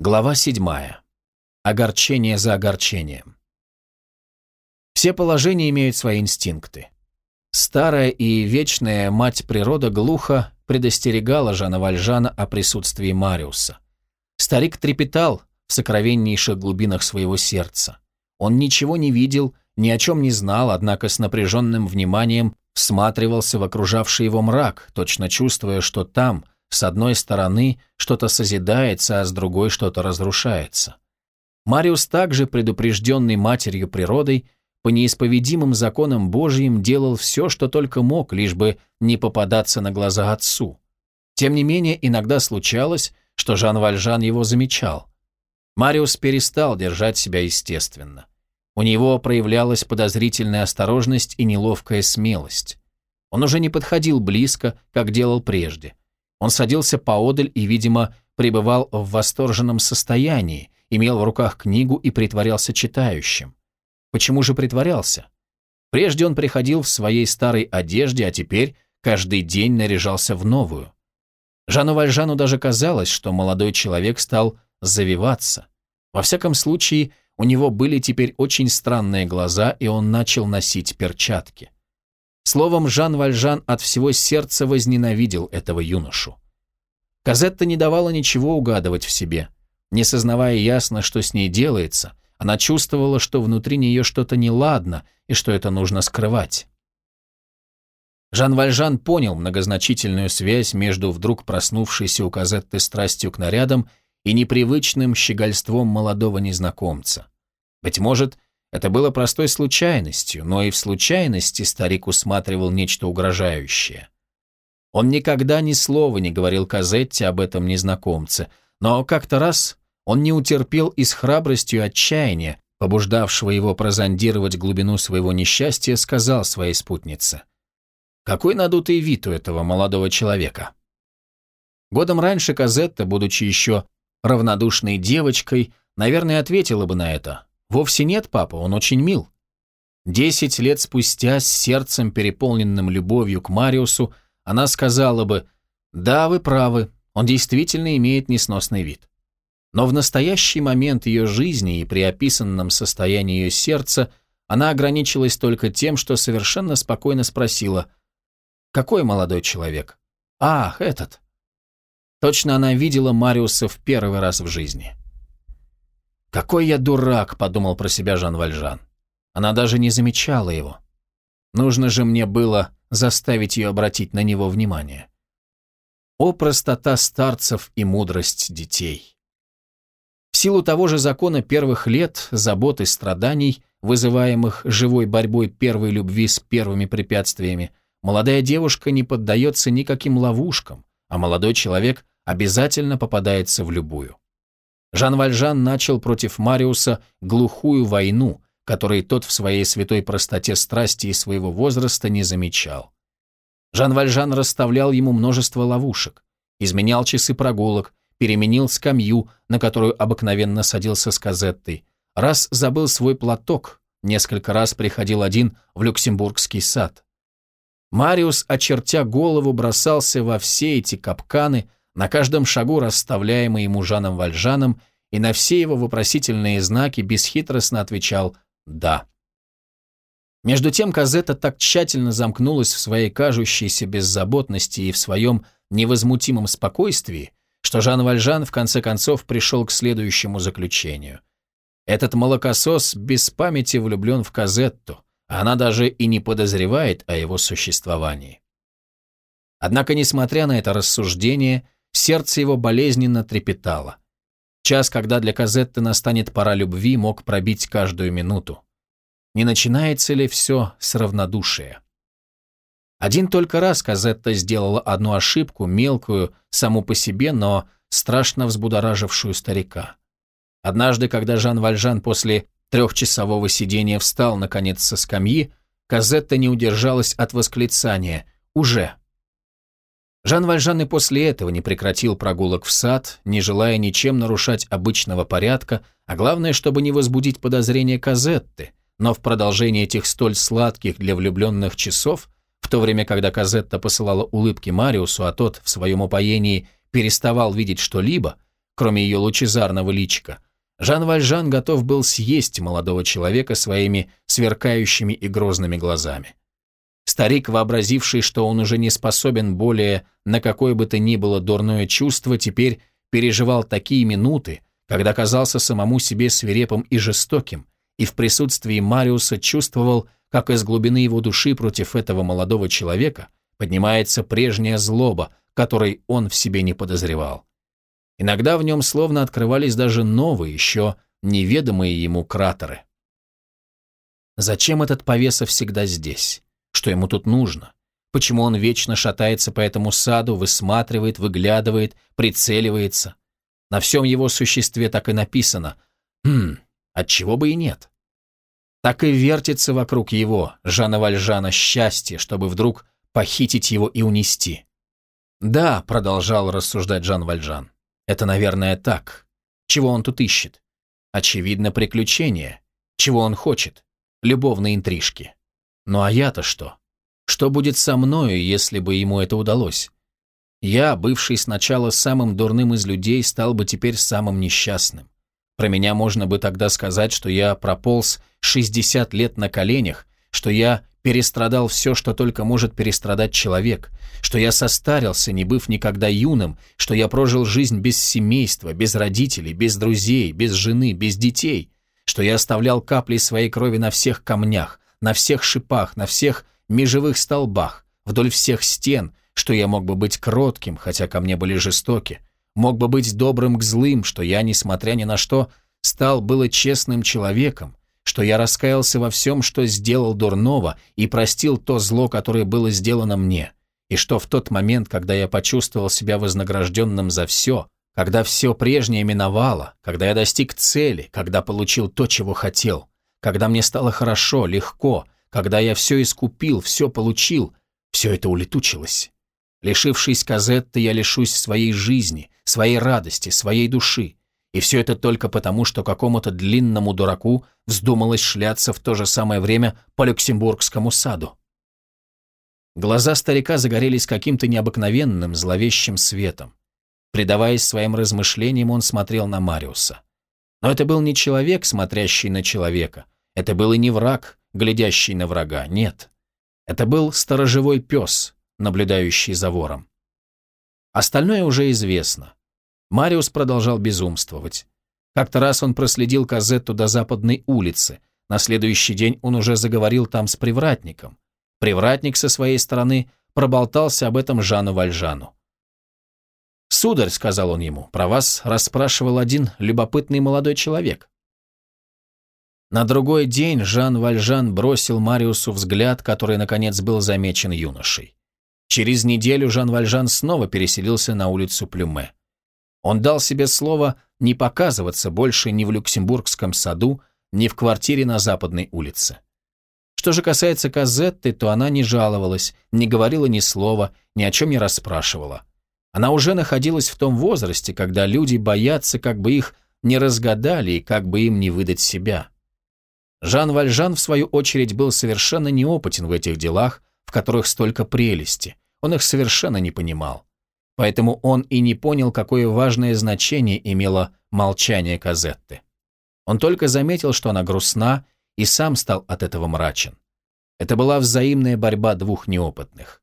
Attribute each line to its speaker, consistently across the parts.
Speaker 1: Глава 7. Огорчение за огорчением. Все положения имеют свои инстинкты. Старая и вечная мать природа глухо предостерегала Жана Вальжана о присутствии Мариуса. Старик трепетал в сокровеннейших глубинах своего сердца. Он ничего не видел, ни о чем не знал, однако с напряженным вниманием всматривался в окружавший его мрак, точно чувствуя, что там – с одной стороны что-то созидается, а с другой что-то разрушается. Мариус также, предупрежденный матерью природой, по неисповедимым законам Божьим делал все, что только мог, лишь бы не попадаться на глаза отцу. Тем не менее, иногда случалось, что Жан Вальжан его замечал. Мариус перестал держать себя естественно. У него проявлялась подозрительная осторожность и неловкая смелость. Он уже не подходил близко, как делал прежде. Он садился поодаль и, видимо, пребывал в восторженном состоянии, имел в руках книгу и притворялся читающим. Почему же притворялся? Прежде он приходил в своей старой одежде, а теперь каждый день наряжался в новую. Жану Вальжану даже казалось, что молодой человек стал завиваться. Во всяком случае, у него были теперь очень странные глаза, и он начал носить перчатки. Словом, Жан Вальжан от всего сердца возненавидел этого юношу. Казетта не давала ничего угадывать в себе. Не сознавая ясно, что с ней делается, она чувствовала, что внутри нее что-то неладно и что это нужно скрывать. Жан Вальжан понял многозначительную связь между вдруг проснувшейся у Казетты страстью к нарядам и непривычным щегольством молодого незнакомца. Быть может, это было простой случайностью, но и в случайности старик усматривал нечто угрожающее. Он никогда ни слова не говорил Казетте об этом незнакомце, но как-то раз он не утерпел и с храбростью отчаяния, побуждавшего его прозондировать глубину своего несчастья, сказал своей спутнице. «Какой надутый вид у этого молодого человека!» Годом раньше Казетта, будучи еще равнодушной девочкой, наверное, ответила бы на это, Вовсе нет, папа, он очень мил. Десять лет спустя, с сердцем, переполненным любовью к Мариусу, она сказала бы, «Да, вы правы, он действительно имеет несносный вид». Но в настоящий момент ее жизни и при описанном состоянии ее сердца она ограничилась только тем, что совершенно спокойно спросила, «Какой молодой человек?» «Ах, этот». Точно она видела Мариуса в первый раз в жизни. «Какой я дурак!» – подумал про себя Жан Вальжан. Она даже не замечала его. Нужно же мне было заставить ее обратить на него внимание. О простота старцев и мудрость детей! В силу того же закона первых лет, забот и страданий, вызываемых живой борьбой первой любви с первыми препятствиями, молодая девушка не поддается никаким ловушкам, а молодой человек обязательно попадается в любую. Жан Вальжан начал против Мариуса глухую войну, которой тот в своей святой простоте страсти и своего возраста не замечал. Жан Вальжан расставлял ему множество ловушек, изменял часы прогулок, переменил скамью, на которую обыкновенно садился с казеттой, раз забыл свой платок, несколько раз приходил один в Люксембургский сад. Мариус, очертя голову, бросался во все эти капканы, на каждом шагу расставляемый ему Жаном Вальжаном, и на все его вопросительные знаки бесхитростно отвечал «да». Между тем Казета так тщательно замкнулась в своей кажущейся беззаботности и в своем невозмутимом спокойствии, что Жан Вальжан в конце концов пришел к следующему заключению. Этот молокосос без памяти влюблен в Казетту, а она даже и не подозревает о его существовании. Однако, несмотря на это рассуждение, Сердце его болезненно трепетало. Час, когда для Казетты настанет пора любви, мог пробить каждую минуту. Не начинается ли все с равнодушия? Один только раз Казетта сделала одну ошибку, мелкую, саму по себе, но страшно взбудоражившую старика. Однажды, когда Жан Вальжан после трехчасового сидения встал, наконец, со скамьи, Казетта не удержалась от восклицания «Уже!». Жан Вальжан и после этого не прекратил прогулок в сад, не желая ничем нарушать обычного порядка, а главное, чтобы не возбудить подозрения Казетты, но в продолжении этих столь сладких для влюбленных часов, в то время, когда Казетта посылала улыбки Мариусу, а тот в своем упоении переставал видеть что-либо, кроме ее лучезарного личика, Жан Вальжан готов был съесть молодого человека своими сверкающими и грозными глазами. Старик, вообразивший, что он уже не способен более на какое бы то ни было дурное чувство, теперь переживал такие минуты, когда казался самому себе свирепым и жестоким, и в присутствии Мариуса чувствовал, как из глубины его души против этого молодого человека поднимается прежняя злоба, которой он в себе не подозревал. Иногда в нем словно открывались даже новые, еще неведомые ему кратеры. Зачем этот повеса всегда здесь? Что ему тут нужно? Почему он вечно шатается по этому саду, высматривает, выглядывает, прицеливается? На всем его существе так и написано «Хм, отчего бы и нет». Так и вертится вокруг его, Жана Вальжана, счастье, чтобы вдруг похитить его и унести. «Да», — продолжал рассуждать Жан Вальжан, — «это, наверное, так. Чего он тут ищет? Очевидно, приключения. Чего он хочет? Любовные интрижки. Ну а я-то что? Что будет со мною, если бы ему это удалось? Я, бывший сначала самым дурным из людей, стал бы теперь самым несчастным. Про меня можно бы тогда сказать, что я прополз 60 лет на коленях, что я перестрадал все, что только может перестрадать человек, что я состарился, не быв никогда юным, что я прожил жизнь без семейства, без родителей, без друзей, без жены, без детей, что я оставлял капли своей крови на всех камнях, на всех шипах, на всех межевых столбах, вдоль всех стен, что я мог бы быть кротким, хотя ко мне были жестоки, мог бы быть добрым к злым, что я, несмотря ни на что, стал было честным человеком, что я раскаялся во всем, что сделал дурного, и простил то зло, которое было сделано мне, и что в тот момент, когда я почувствовал себя вознагражденным за все, когда все прежнее миновало, когда я достиг цели, когда получил то, чего хотел, когда мне стало хорошо, легко, когда я все искупил, все получил, все это улетучилось. Лишившись Казетты, я лишусь своей жизни, своей радости, своей души. И все это только потому, что какому-то длинному дураку вздумалось шляться в то же самое время по Люксембургскому саду. Глаза старика загорелись каким-то необыкновенным, зловещим светом. Предаваясь своим размышлениям, он смотрел на Мариуса. Но это был не человек, смотрящий на человека. Это был и не враг, глядящий на врага, нет. Это был сторожевой пес, наблюдающий за вором. Остальное уже известно. Мариус продолжал безумствовать. Как-то раз он проследил Казетту до западной улицы. На следующий день он уже заговорил там с привратником. Привратник со своей стороны проболтался об этом Жану Вальжану. «Сударь», — сказал он ему, — «про вас расспрашивал один любопытный молодой человек». На другой день Жан Вальжан бросил Мариусу взгляд, который, наконец, был замечен юношей. Через неделю Жан Вальжан снова переселился на улицу Плюме. Он дал себе слово не показываться больше ни в Люксембургском саду, ни в квартире на Западной улице. Что же касается Казетты, то она не жаловалась, не говорила ни слова, ни о чем не расспрашивала. Она уже находилась в том возрасте, когда люди боятся, как бы их не разгадали и как бы им не выдать себя. Жан Вальжан, в свою очередь, был совершенно неопытен в этих делах, в которых столько прелести. Он их совершенно не понимал. Поэтому он и не понял, какое важное значение имело молчание Казетты. Он только заметил, что она грустна, и сам стал от этого мрачен. Это была взаимная борьба двух неопытных.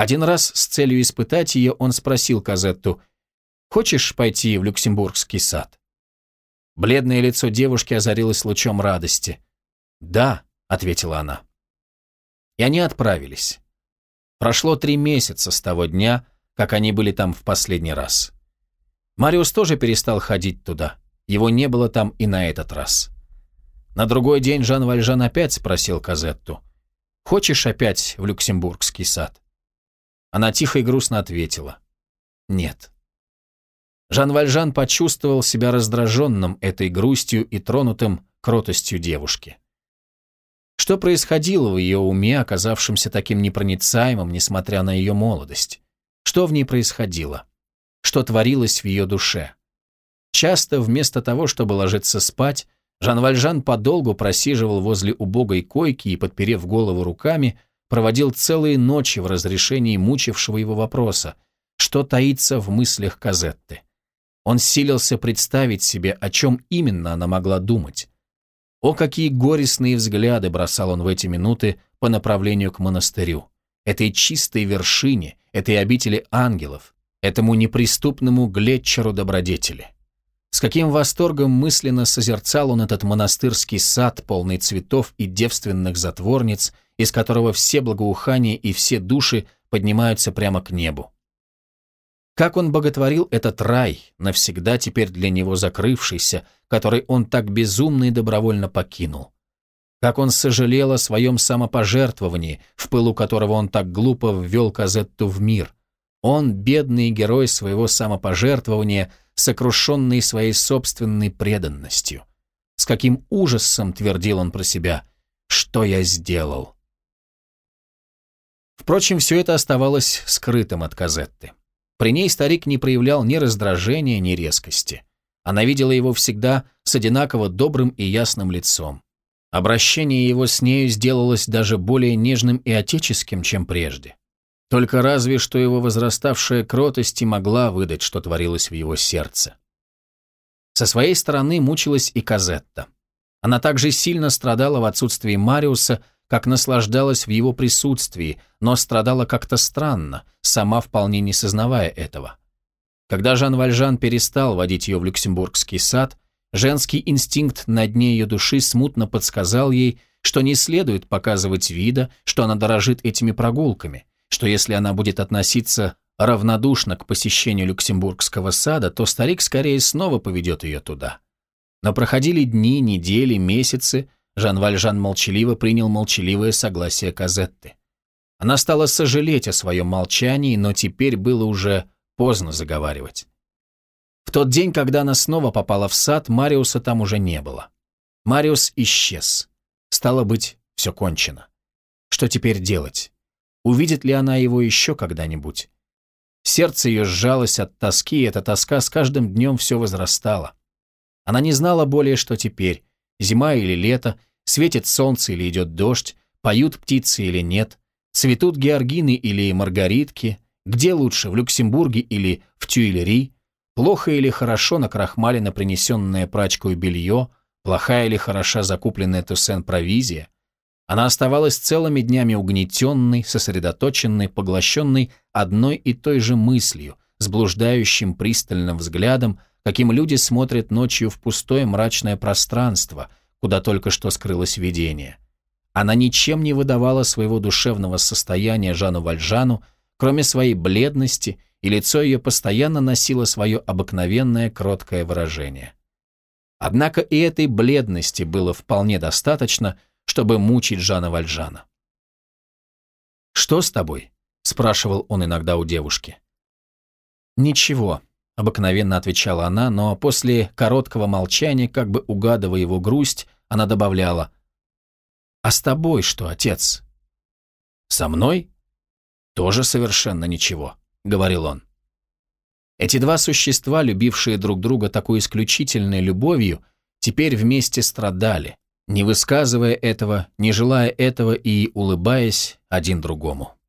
Speaker 1: Один раз с целью испытать ее он спросил Казетту, «Хочешь пойти в Люксембургский сад?» Бледное лицо девушки озарилось лучом радости. «Да», — ответила она. И они отправились. Прошло три месяца с того дня, как они были там в последний раз. Мариус тоже перестал ходить туда. Его не было там и на этот раз. На другой день Жан Вальжан опять спросил Казетту, «Хочешь опять в Люксембургский сад?» Она тихо и грустно ответила, «Нет». Жан Вальжан почувствовал себя раздраженным этой грустью и тронутым кротостью девушки. Что происходило в ее уме, оказавшемся таким непроницаемым, несмотря на ее молодость? Что в ней происходило? Что творилось в ее душе? Часто вместо того, чтобы ложиться спать, Жан Вальжан подолгу просиживал возле убогой койки и, подперев голову руками, проводил целые ночи в разрешении мучившего его вопроса, что таится в мыслях Казетты. Он силился представить себе, о чем именно она могла думать. О, какие горестные взгляды бросал он в эти минуты по направлению к монастырю, этой чистой вершине, этой обители ангелов, этому неприступному глетчеру добродетели. С каким восторгом мысленно созерцал он этот монастырский сад, полный цветов и девственных затворниц, из которого все благоухания и все души поднимаются прямо к небу. Как он боготворил этот рай, навсегда теперь для него закрывшийся, который он так безумно и добровольно покинул. Как он сожалел о своем самопожертвовании, в пылу которого он так глупо ввел Казетту в мир. Он, бедный герой своего самопожертвования, сокрушенный своей собственной преданностью. С каким ужасом твердил он про себя «Что я сделал?». Впрочем, все это оставалось скрытым от Казетты. При ней старик не проявлял ни раздражения, ни резкости. Она видела его всегда с одинаково добрым и ясным лицом. Обращение его с нею сделалось даже более нежным и отеческим, чем прежде. Только разве что его возраставшая кротость и могла выдать, что творилось в его сердце. Со своей стороны мучилась и Казетта. Она также сильно страдала в отсутствии Мариуса, как наслаждалась в его присутствии, но страдала как-то странно, сама вполне не сознавая этого. Когда Жан Вальжан перестал водить ее в Люксембургский сад, женский инстинкт на дне ее души смутно подсказал ей, что не следует показывать вида, что она дорожит этими прогулками, что если она будет относиться равнодушно к посещению Люксембургского сада, то старик скорее снова поведет ее туда. Но проходили дни, недели, месяцы, Жан Вальжан молчаливо принял молчаливое согласие Казетты. Она стала сожалеть о своем молчании, но теперь было уже поздно заговаривать. В тот день, когда она снова попала в сад, Мариуса там уже не было. Мариус исчез. Стало быть, все кончено. Что теперь делать? Увидит ли она его еще когда-нибудь? Сердце ее сжалось от тоски, и эта тоска с каждым днем все возрастала. Она не знала более, что теперь, зима или лето, светит солнце или идет дождь, поют птицы или нет, цветут георгины или маргаритки, где лучше, в Люксембурге или в Тюильри, плохо или хорошо накрахмалено принесенное прачкой белье, плохая или хороша закупленная Туссен провизия. Она оставалась целыми днями угнетенной, сосредоточенной, поглощенной одной и той же мыслью, с блуждающим пристальным взглядом, каким люди смотрят ночью в пустое мрачное пространство, куда только что скрылось видение. Она ничем не выдавала своего душевного состояния Жану Вальжану, кроме своей бледности, и лицо ее постоянно носило свое обыкновенное кроткое выражение. Однако и этой бледности было вполне достаточно, чтобы мучить Жана Вальжана. «Что с тобой?» – спрашивал он иногда у девушки. «Ничего», Обыкновенно отвечала она, но после короткого молчания, как бы угадывая его грусть, она добавляла «А с тобой что, отец?» «Со мной?» «Тоже совершенно ничего», — говорил он. Эти два существа, любившие друг друга такой исключительной любовью, теперь вместе страдали, не высказывая этого, не желая этого и улыбаясь один другому.